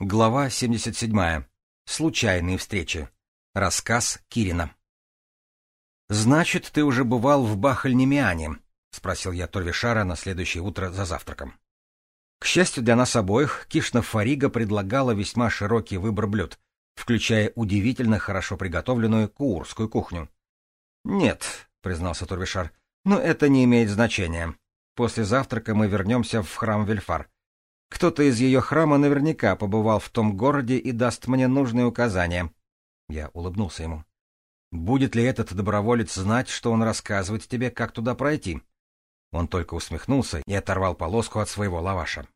Глава 77. Случайные встречи. Рассказ Кирина. «Значит, ты уже бывал в Бахальнемиане?» — спросил я Торвишара на следующее утро за завтраком. К счастью для нас обоих, Кишна Фарига предлагала весьма широкий выбор блюд, включая удивительно хорошо приготовленную куурскую кухню. «Нет», — признался Турвишар, — «но это не имеет значения. После завтрака мы вернемся в храм Вельфар. Кто-то из ее храма наверняка побывал в том городе и даст мне нужные указания. Я улыбнулся ему. Будет ли этот доброволец знать, что он рассказывает тебе, как туда пройти? Он только усмехнулся и оторвал полоску от своего лаваша.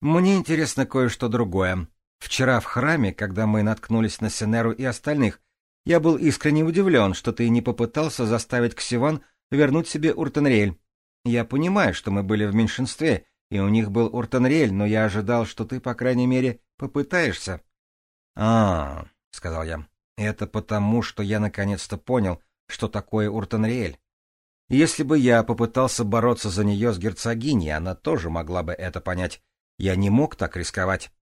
Мне интересно кое-что другое. Вчера в храме, когда мы наткнулись на Сенеру и остальных, я был искренне удивлен, что ты не попытался заставить Ксиван вернуть себе Уртенриэль. Я понимаю, что мы были в меньшинстве, и у них был Уртенриэль, но я ожидал, что ты, по крайней мере, попытаешься. — А, — сказал я, — это потому, что я наконец-то понял, что такое Уртенриэль. Если бы я попытался бороться за нее с герцогиней, она тоже могла бы это понять. Я не мог так рисковать.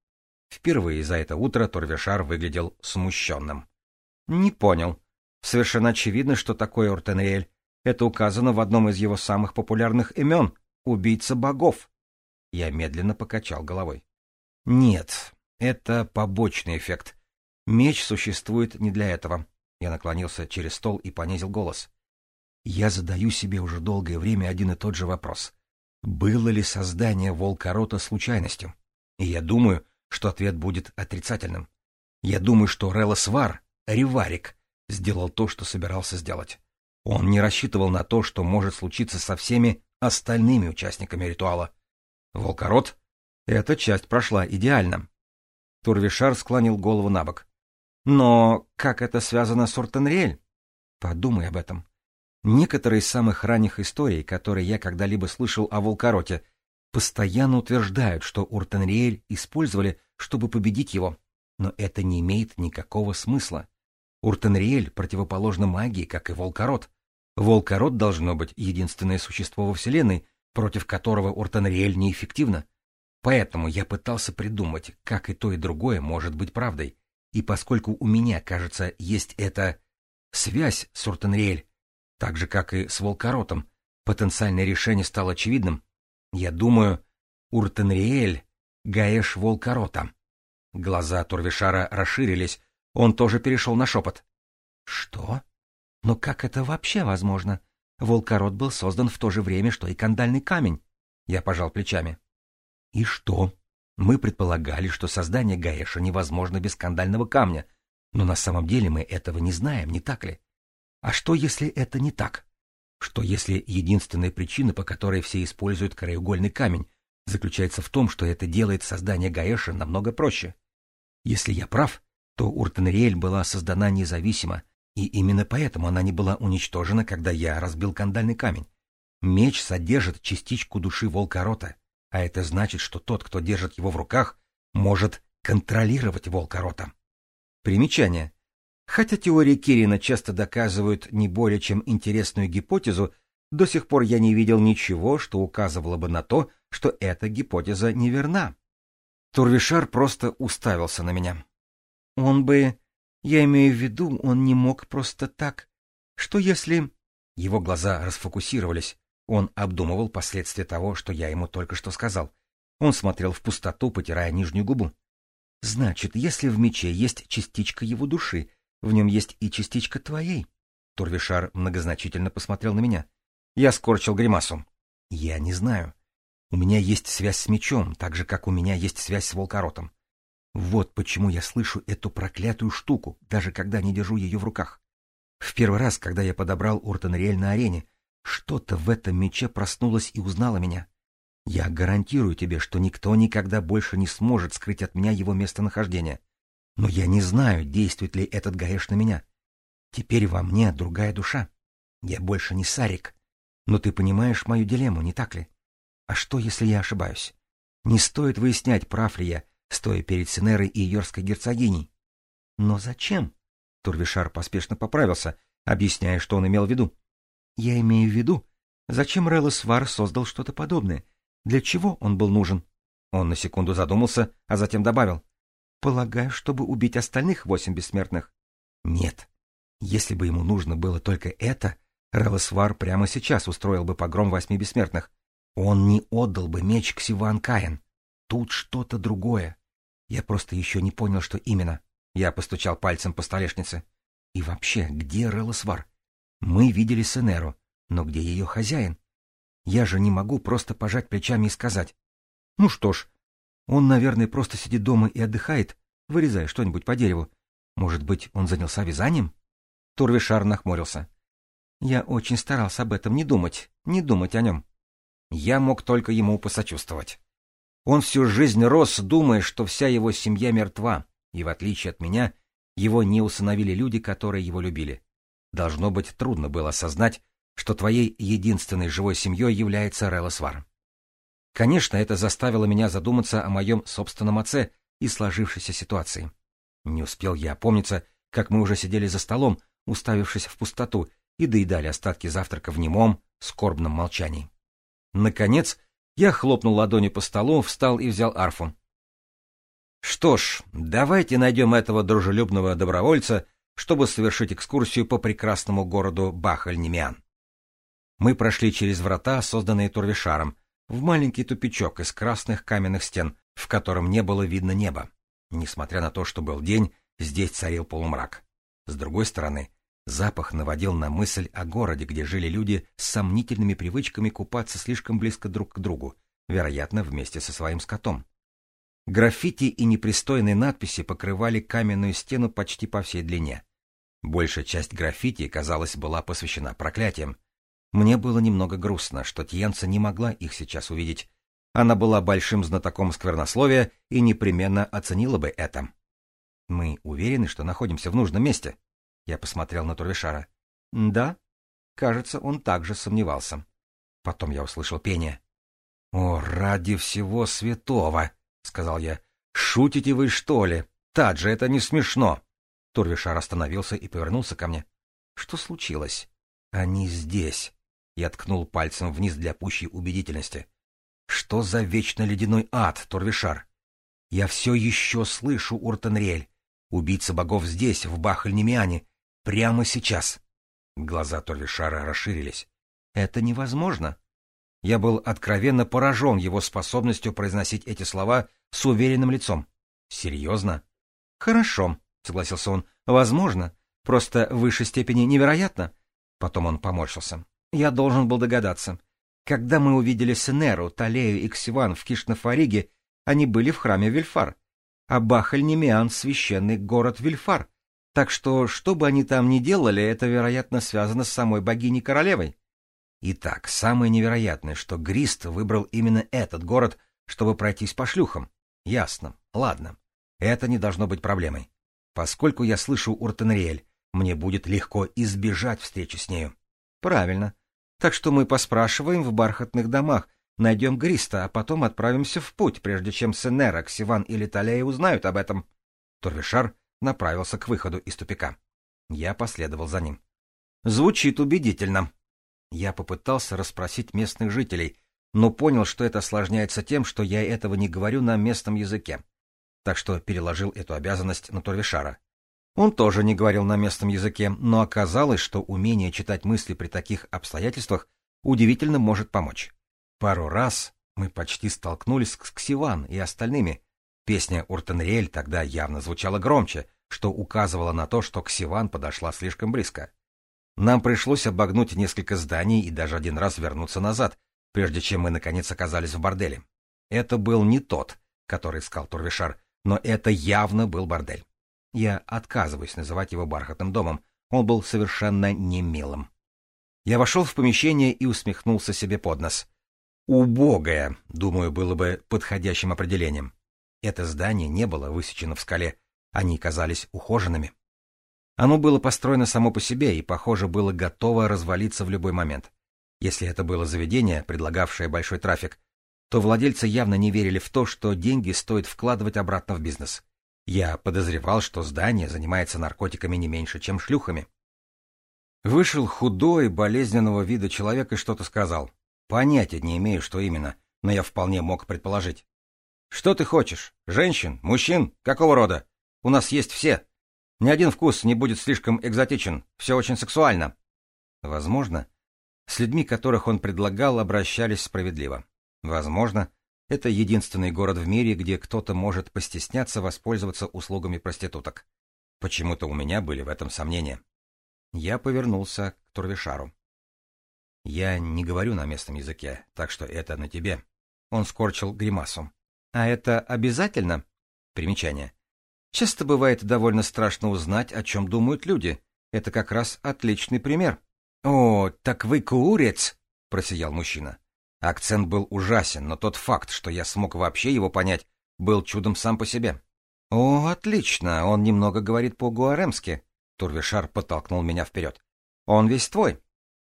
Впервые за это утро Турвишар выглядел смущенным. — Не понял. Совершенно очевидно, что такое Уртенриэль. Это указано в одном из его самых популярных имен — «Убийца богов». Я медленно покачал головой. Нет, это побочный эффект. Меч существует не для этого. Я наклонился через стол и понизил голос. Я задаю себе уже долгое время один и тот же вопрос. Было ли создание волкорота случайностью? И я думаю, что ответ будет отрицательным. Я думаю, что Релосвар, Реварик, сделал то, что собирался сделать. Он не рассчитывал на то, что может случиться со всеми остальными участниками ритуала. Волкорот? Эта часть прошла идеально. Турвишар склонил голову на бок. Но как это связано с Уртенриэль? Подумай об этом. Некоторые из самых ранних историй, которые я когда-либо слышал о Волкороте, постоянно утверждают, что Уртенриэль использовали, чтобы победить его. Но это не имеет никакого смысла. Уртенриэль противоположна магии, как и Волкорот. Волкорот должно быть единственное существо во Вселенной, против которого Уртенриэль неэффективна. Поэтому я пытался придумать, как и то, и другое может быть правдой. И поскольку у меня, кажется, есть эта связь с Уртенриэль, так же, как и с Волкоротом, потенциальное решение стало очевидным. Я думаю, Уртенриэль — Гаэш Волкорота. Глаза Турвишара расширились, он тоже перешел на шепот. — Что? Но как это вообще возможно? Волкород был создан в то же время, что и кандальный камень. Я пожал плечами. И что? Мы предполагали, что создание Гаэша невозможно без кандального камня, но на самом деле мы этого не знаем, не так ли? А что, если это не так? Что, если единственная причина, по которой все используют краеугольный камень, заключается в том, что это делает создание Гаэша намного проще? Если я прав, то Уртенриэль была создана независимо, и именно поэтому она не была уничтожена, когда я разбил кандальный камень. Меч содержит частичку души Волка Рота, а это значит, что тот, кто держит его в руках, может контролировать Волка Рота. Примечание. Хотя теории Кирина часто доказывают не более чем интересную гипотезу, до сих пор я не видел ничего, что указывало бы на то, что эта гипотеза неверна. Турвишар просто уставился на меня. Он бы я имею в виду, он не мог просто так. Что если... Его глаза расфокусировались. Он обдумывал последствия того, что я ему только что сказал. Он смотрел в пустоту, потирая нижнюю губу. Значит, если в мече есть частичка его души, в нем есть и частичка твоей. Турвишар многозначительно посмотрел на меня. Я скорчил гримасу. Я не знаю. У меня есть связь с мечом, так же, как у меня есть связь с волкоротом. Вот почему я слышу эту проклятую штуку, даже когда не держу ее в руках. В первый раз, когда я подобрал Ортон на арене, что-то в этом мече проснулось и узнало меня. Я гарантирую тебе, что никто никогда больше не сможет скрыть от меня его местонахождение. Но я не знаю, действует ли этот гаэш на меня. Теперь во мне другая душа. Я больше не Сарик. Но ты понимаешь мою дилемму, не так ли? А что, если я ошибаюсь? Не стоит выяснять, прав ли я, стоя перед Синерой и Йорской герцогиней. «Но зачем?» Турвишар поспешно поправился, объясняя, что он имел в виду. «Я имею в виду, зачем Релос Вар создал что-то подобное? Для чего он был нужен?» Он на секунду задумался, а затем добавил. «Полагаю, чтобы убить остальных восемь бессмертных». «Нет. Если бы ему нужно было только это, Релос Вар прямо сейчас устроил бы погром восьми бессмертных. Он не отдал бы меч Ксиван Каин. Тут что-то другое». Я просто еще не понял, что именно. Я постучал пальцем по столешнице. И вообще, где Релосвар? Мы видели Сенеру, но где ее хозяин? Я же не могу просто пожать плечами и сказать. Ну что ж, он, наверное, просто сидит дома и отдыхает, вырезая что-нибудь по дереву. Может быть, он занялся вязанием? Турвишар нахмурился. Я очень старался об этом не думать, не думать о нем. Я мог только ему посочувствовать. Он всю жизнь рос, думая, что вся его семья мертва, и, в отличие от меня, его не усыновили люди, которые его любили. Должно быть, трудно было осознать, что твоей единственной живой семьей является Релосвар. Конечно, это заставило меня задуматься о моем собственном отце и сложившейся ситуации. Не успел я опомниться, как мы уже сидели за столом, уставившись в пустоту, и доедали остатки завтрака в немом, скорбном молчании. Наконец, я хлопнул ладонью по столу, встал и взял арфу. Что ж, давайте найдем этого дружелюбного добровольца, чтобы совершить экскурсию по прекрасному городу Бахаль-Немиан. Мы прошли через врата, созданные Турвишаром, в маленький тупичок из красных каменных стен, в котором не было видно неба. Несмотря на то, что был день, здесь царил полумрак. С другой стороны, Запах наводил на мысль о городе, где жили люди с сомнительными привычками купаться слишком близко друг к другу, вероятно, вместе со своим скотом. Граффити и непристойные надписи покрывали каменную стену почти по всей длине. Большая часть граффити, казалось, была посвящена проклятиям. Мне было немного грустно, что Тьенца не могла их сейчас увидеть. Она была большим знатоком сквернословия и непременно оценила бы это. «Мы уверены, что находимся в нужном месте?» Я посмотрел на Турвишара. «Да». Кажется, он также сомневался. Потом я услышал пение. «О, ради всего святого!» — сказал я. «Шутите вы, что ли? Таджи, это не смешно!» Турвишар остановился и повернулся ко мне. «Что случилось?» «Они здесь!» Я ткнул пальцем вниз для пущей убедительности. «Что за вечно ледяной ад, Турвишар?» «Я все еще слышу, Уртенриэль. Убийца богов здесь, в Бахальнемиане, Прямо сейчас. Глаза Толи Шара расширились. Это невозможно. Я был откровенно поражен его способностью произносить эти слова с уверенным лицом. Серьезно? Хорошо, согласился он. Возможно. Просто в высшей степени невероятно. Потом он поморщился. Я должен был догадаться. Когда мы увидели Сенеру, Талею и Ксиван в Кишнафариге, они были в храме Вильфар. А Бахаль-Немиан — священный город Вильфар. Так что, что бы они там ни делали, это, вероятно, связано с самой богиней-королевой. Итак, самое невероятное, что Грист выбрал именно этот город, чтобы пройтись по шлюхам. Ясно. Ладно. Это не должно быть проблемой. Поскольку я слышу Уртенриэль, мне будет легко избежать встречи с нею. Правильно. Так что мы поспрашиваем в бархатных домах, найдем Гриста, а потом отправимся в путь, прежде чем Сенера, Ксиван или Талея узнают об этом. Турвишар направился к выходу из тупика. Я последовал за ним. «Звучит убедительно». Я попытался расспросить местных жителей, но понял, что это осложняется тем, что я этого не говорю на местном языке. Так что переложил эту обязанность на Турвишара. Он тоже не говорил на местном языке, но оказалось, что умение читать мысли при таких обстоятельствах удивительно может помочь. Пару раз мы почти столкнулись с Ксиван и остальными, Песня Уртенриэль тогда явно звучала громче, что указывало на то, что Ксиван подошла слишком близко. Нам пришлось обогнуть несколько зданий и даже один раз вернуться назад, прежде чем мы, наконец, оказались в борделе. Это был не тот, который искал Турвишар, но это явно был бордель. Я отказываюсь называть его бархатным домом, он был совершенно немилым. Я вошел в помещение и усмехнулся себе под нос. Убогая, думаю, было бы подходящим определением. Это здание не было высечено в скале, они казались ухоженными. Оно было построено само по себе и, похоже, было готово развалиться в любой момент. Если это было заведение, предлагавшее большой трафик, то владельцы явно не верили в то, что деньги стоит вкладывать обратно в бизнес. Я подозревал, что здание занимается наркотиками не меньше, чем шлюхами. Вышел худой, болезненного вида человек и что-то сказал. Понятия не имею, что именно, но я вполне мог предположить. Что ты хочешь? Женщин? Мужчин? Какого рода? У нас есть все. Ни один вкус не будет слишком экзотичен. Все очень сексуально. Возможно. С людьми, которых он предлагал, обращались справедливо. Возможно. Это единственный город в мире, где кто-то может постесняться воспользоваться услугами проституток. Почему-то у меня были в этом сомнения. Я повернулся к Турвишару. Я не говорю на местном языке, так что это на тебе. Он скорчил гримасу. А это обязательно? Примечание. Часто бывает довольно страшно узнать, о чем думают люди. Это как раз отличный пример. «О, так вы курец!» — просиял мужчина. Акцент был ужасен, но тот факт, что я смог вообще его понять, был чудом сам по себе. «О, отлично! Он немного говорит по-гуаремски!» Турвишар подтолкнул меня вперед. «Он весь твой!»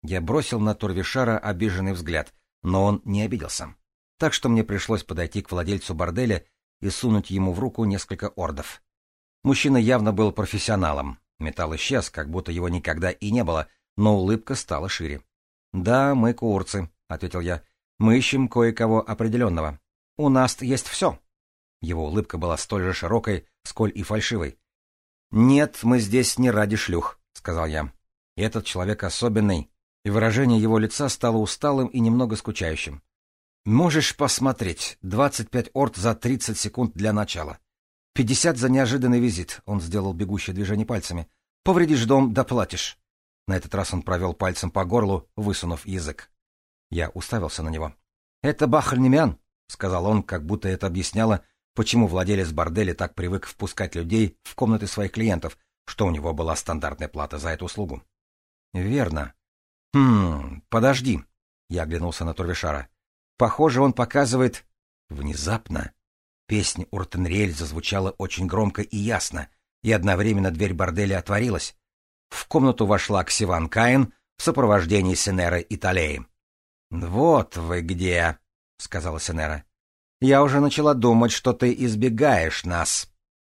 Я бросил на Турвишара обиженный взгляд, но он не обиделся так что мне пришлось подойти к владельцу борделя и сунуть ему в руку несколько ордов. Мужчина явно был профессионалом. Металл исчез, как будто его никогда и не было, но улыбка стала шире. «Да, мы курцы», — ответил я. «Мы ищем кое-кого определенного. У нас есть все». Его улыбка была столь же широкой, сколь и фальшивой. «Нет, мы здесь не ради шлюх», — сказал я. «Этот человек особенный», и выражение его лица стало усталым и немного скучающим. Можешь посмотреть. 25 орд за 30 секунд для начала. 50 за неожиданный визит. Он сделал бегущее движение пальцами. Повредишь дом, доплатишь. На этот раз он провел пальцем по горлу, высунув язык. Я уставился на него. «Это Бахальнемян», — сказал он, как будто это объясняло, почему владелец борделя так привык впускать людей в комнаты своих клиентов, что у него была стандартная плата за эту услугу. «Верно». «Хм, подожди», — я оглянулся на Турвишара. Похоже, он показывает... Внезапно песня Уртенриэль зазвучала очень громко и ясно, и одновременно дверь борделя отворилась. В комнату вошла Ксиван Каин в сопровождении Сенера и Талеи. «Вот вы где!» — сказала Сенера. «Я уже начала думать, что ты избегаешь нас».